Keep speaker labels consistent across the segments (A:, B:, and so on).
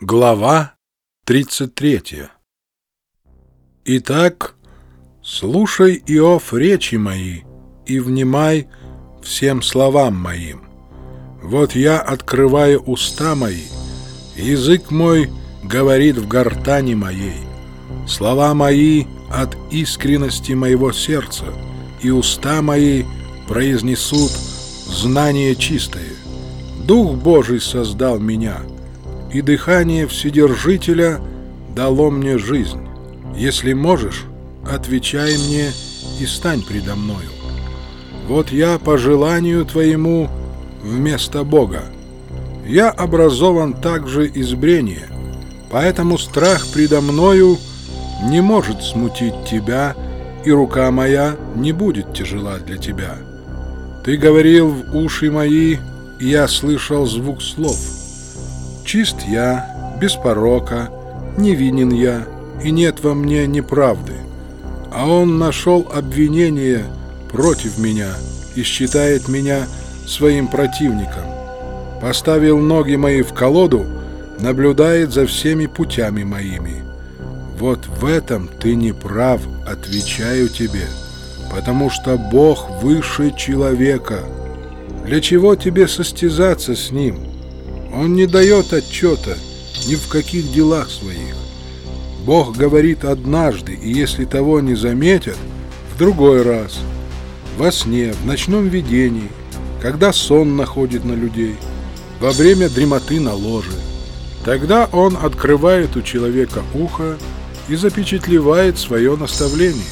A: Глава 33 Итак, слушай, Иов, речи мои, и внимай всем словам моим. Вот я открываю уста мои, язык мой говорит в гортани моей. Слова мои от искренности моего сердца, и уста мои произнесут знание чистое. Дух Божий создал меня — и дыхание Вседержителя дало мне жизнь. Если можешь, отвечай мне и стань предо мною. Вот я по желанию Твоему вместо Бога. Я образован также из брения, поэтому страх предо мною не может смутить Тебя, и рука моя не будет тяжела для Тебя. Ты говорил в уши мои, и я слышал звук слов — Чист я, без порока, невинен я, и нет во мне неправды. А он нашел обвинение против меня и считает меня своим противником. Поставил ноги мои в колоду, наблюдает за всеми путями моими. Вот в этом ты не прав, отвечаю тебе, потому что Бог выше человека. Для чего тебе состязаться с Ним?» Он не дает отчета ни в каких делах своих. Бог говорит однажды, и если того не заметят, в другой раз. Во сне, в ночном видении, когда сон находит на людей, во время дремоты на ложе. Тогда он открывает у человека ухо и запечатлевает свое наставление,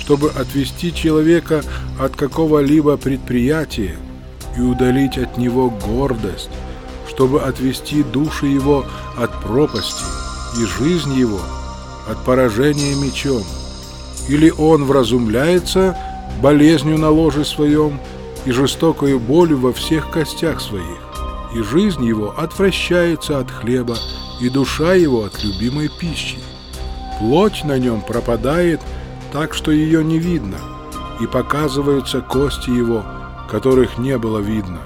A: чтобы отвести человека от какого-либо предприятия и удалить от него гордость, чтобы отвести души его от пропасти и жизнь его от поражения мечом. Или он вразумляется болезнью на ложе своем и жестокою болью во всех костях своих, и жизнь его отвращается от хлеба, и душа его от любимой пищи. Плоть на нем пропадает так, что ее не видно, и показываются кости его, которых не было видно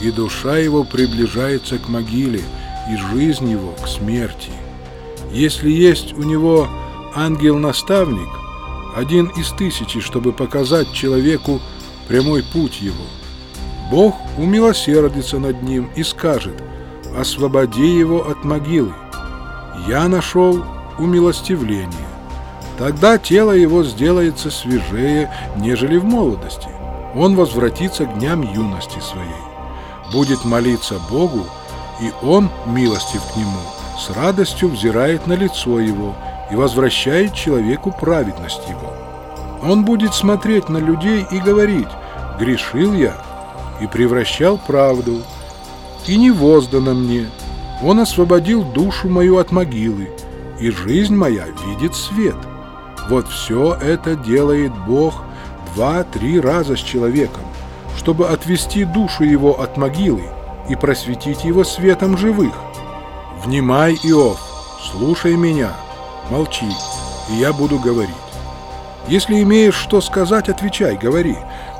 A: и душа его приближается к могиле, и жизнь его к смерти. Если есть у него ангел-наставник, один из тысячи, чтобы показать человеку прямой путь его, Бог умилосердится над ним и скажет, освободи его от могилы. Я нашел умилостивление. Тогда тело его сделается свежее, нежели в молодости. Он возвратится к дням юности своей будет молиться Богу, и Он, милостив к нему, с радостью взирает на лицо его и возвращает человеку праведность его. Он будет смотреть на людей и говорить «Грешил я и превращал правду, и не воздано мне. Он освободил душу мою от могилы, и жизнь моя видит свет». Вот все это делает Бог два-три раза с человеком, чтобы отвести душу его от могилы и просветить его светом живых. Внимай, Иов, слушай меня, молчи, и я буду говорить. Если имеешь что сказать, отвечай, говори,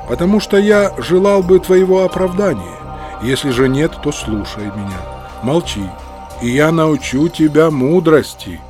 A: потому что я желал бы твоего оправдания. Если же нет, то слушай меня, молчи, и я научу тебя мудрости».